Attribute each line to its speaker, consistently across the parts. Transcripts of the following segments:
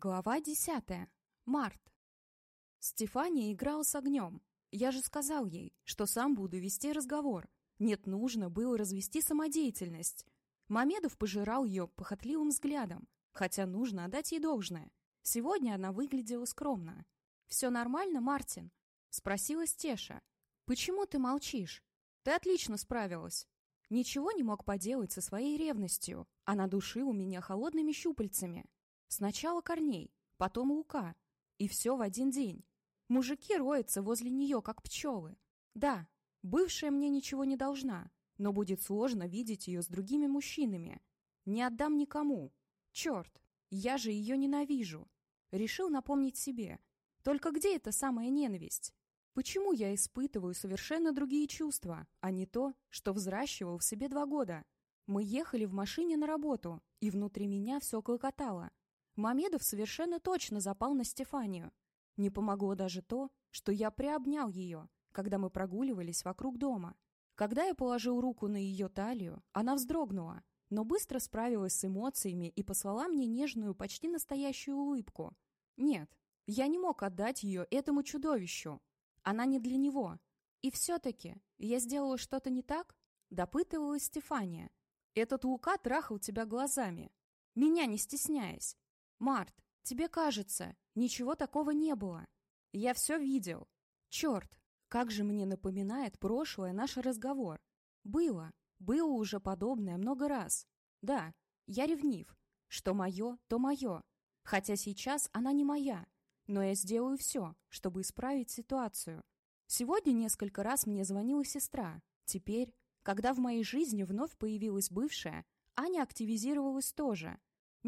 Speaker 1: Глава десятая. Март. Стефания играла с огнем. Я же сказал ей, что сам буду вести разговор. Нет, нужно было развести самодеятельность. Мамедов пожирал ее похотливым взглядом, хотя нужно отдать ей должное. Сегодня она выглядела скромно. «Все нормально, Мартин?» — спросила Стеша. «Почему ты молчишь? Ты отлично справилась». Ничего не мог поделать со своей ревностью. Она душила меня холодными щупальцами. Сначала Корней, потом Лука. И все в один день. Мужики роются возле нее, как пчелы. Да, бывшая мне ничего не должна, но будет сложно видеть ее с другими мужчинами. Не отдам никому. Черт, я же ее ненавижу. Решил напомнить себе. Только где эта самая ненависть? Почему я испытываю совершенно другие чувства, а не то, что взращивал в себе два года? Мы ехали в машине на работу, и внутри меня все клокотало. Мамедов совершенно точно запал на Стефанию. Не помогло даже то, что я приобнял ее, когда мы прогуливались вокруг дома. Когда я положил руку на ее талию, она вздрогнула, но быстро справилась с эмоциями и послала мне нежную, почти настоящую улыбку. Нет, я не мог отдать ее этому чудовищу. Она не для него. И все-таки я сделала что-то не так? Допытывалась Стефания. Этот Лука трахал тебя глазами, меня не стесняясь. «Март, тебе кажется, ничего такого не было. Я все видел. Черт, как же мне напоминает прошлое наш разговор. Было, было уже подобное много раз. Да, я ревнив. Что мое, то мое. Хотя сейчас она не моя. Но я сделаю все, чтобы исправить ситуацию. Сегодня несколько раз мне звонила сестра. Теперь, когда в моей жизни вновь появилась бывшая, Аня активизировалась тоже.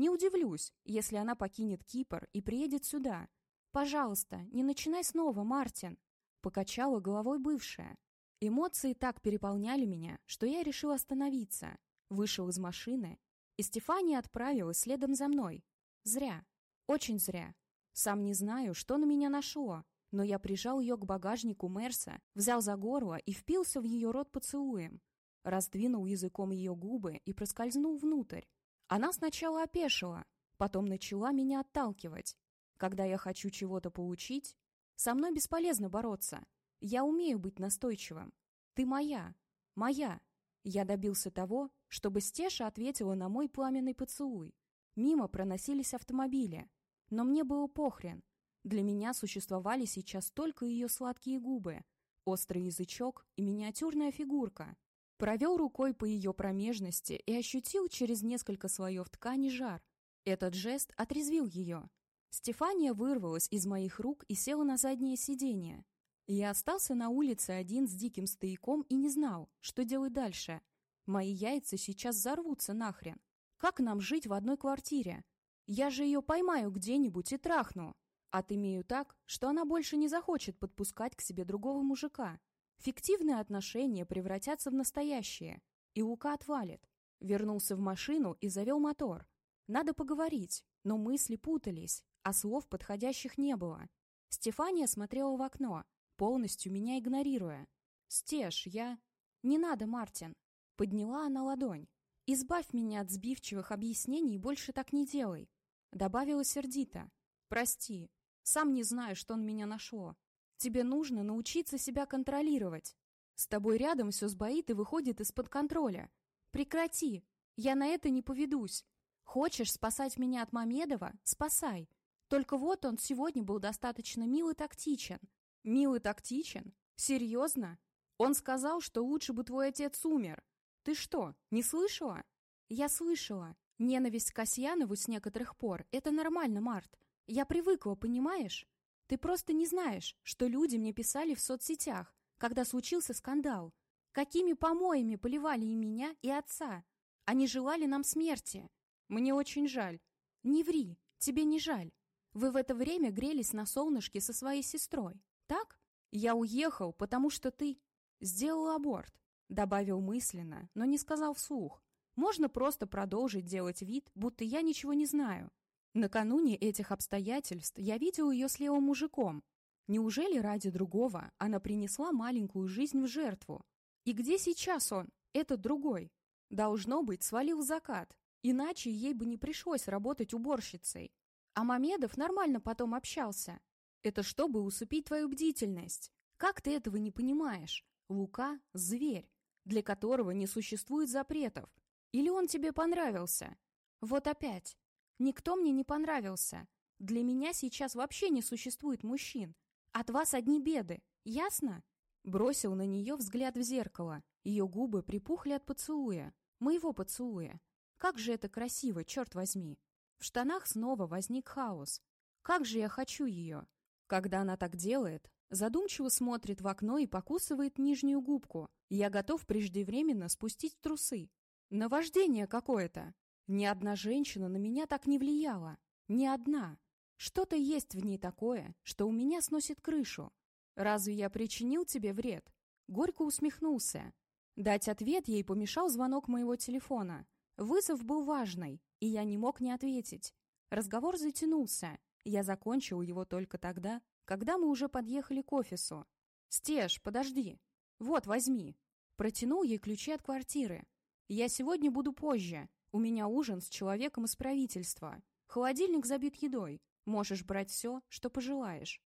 Speaker 1: Не удивлюсь, если она покинет Кипр и приедет сюда. Пожалуйста, не начинай снова, Мартин. Покачала головой бывшая. Эмоции так переполняли меня, что я решил остановиться. Вышел из машины, и Стефания отправилась следом за мной. Зря. Очень зря. Сам не знаю, что на меня нашло, но я прижал ее к багажнику Мерса, взял за горло и впился в ее рот поцелуем. Раздвинул языком ее губы и проскользнул внутрь. Она сначала опешила, потом начала меня отталкивать. Когда я хочу чего-то получить, со мной бесполезно бороться. Я умею быть настойчивым. Ты моя, моя. Я добился того, чтобы Стеша ответила на мой пламенный поцелуй. Мимо проносились автомобили. Но мне было похрен. Для меня существовали сейчас только ее сладкие губы, острый язычок и миниатюрная фигурка. Провел рукой по ее промежности и ощутил через несколько слоев ткани жар. Этот жест отрезвил ее. Стефания вырвалась из моих рук и села на заднее сиденье. Я остался на улице один с диким стояком и не знал, что делать дальше. Мои яйца сейчас взорвутся нахрен. Как нам жить в одной квартире? Я же ее поймаю где-нибудь и трахну. Отымею так, что она больше не захочет подпускать к себе другого мужика. Фиктивные отношения превратятся в настоящие, и Лука отвалит. Вернулся в машину и завел мотор. Надо поговорить, но мысли путались, а слов подходящих не было. Стефания смотрела в окно, полностью меня игнорируя. «Стеж, я...» «Не надо, Мартин!» Подняла она ладонь. «Избавь меня от сбивчивых объяснений и больше так не делай!» Добавила сердито. «Прости, сам не знаю, что он меня нашло. Тебе нужно научиться себя контролировать. С тобой рядом все сбоит и выходит из-под контроля. Прекрати. Я на это не поведусь. Хочешь спасать меня от Мамедова? Спасай. Только вот он сегодня был достаточно мил и тактичен. Мил и тактичен? Серьезно? Он сказал, что лучше бы твой отец умер. Ты что, не слышала? Я слышала. Ненависть к Касьянову с некоторых пор — это нормально, Март. Я привыкла, понимаешь? Ты просто не знаешь, что люди мне писали в соцсетях, когда случился скандал. Какими помоями поливали и меня, и отца. Они желали нам смерти. Мне очень жаль. Не ври, тебе не жаль. Вы в это время грелись на солнышке со своей сестрой, так? Я уехал, потому что ты сделал аборт. Добавил мысленно, но не сказал вслух. Можно просто продолжить делать вид, будто я ничего не знаю. Накануне этих обстоятельств я видел ее с левым мужиком. Неужели ради другого она принесла маленькую жизнь в жертву? И где сейчас он, этот другой? Должно быть, свалил закат, иначе ей бы не пришлось работать уборщицей. А Мамедов нормально потом общался. Это чтобы усыпить твою бдительность. Как ты этого не понимаешь? Лука — зверь, для которого не существует запретов. Или он тебе понравился? Вот опять. Никто мне не понравился. Для меня сейчас вообще не существует мужчин. От вас одни беды. Ясно? Бросил на нее взгляд в зеркало. Ее губы припухли от поцелуя. Моего поцелуя. Как же это красиво, черт возьми. В штанах снова возник хаос. Как же я хочу ее. Когда она так делает, задумчиво смотрит в окно и покусывает нижнюю губку. Я готов преждевременно спустить трусы. Наваждение какое-то. Ни одна женщина на меня так не влияла. Ни одна. Что-то есть в ней такое, что у меня сносит крышу. Разве я причинил тебе вред? Горько усмехнулся. Дать ответ ей помешал звонок моего телефона. Вызов был важный, и я не мог не ответить. Разговор затянулся. Я закончил его только тогда, когда мы уже подъехали к офису. «Стеж, подожди. Вот, возьми». Протянул ей ключи от квартиры. «Я сегодня буду позже. У меня ужин с человеком из правительства. Холодильник забит едой. Можешь брать все, что пожелаешь».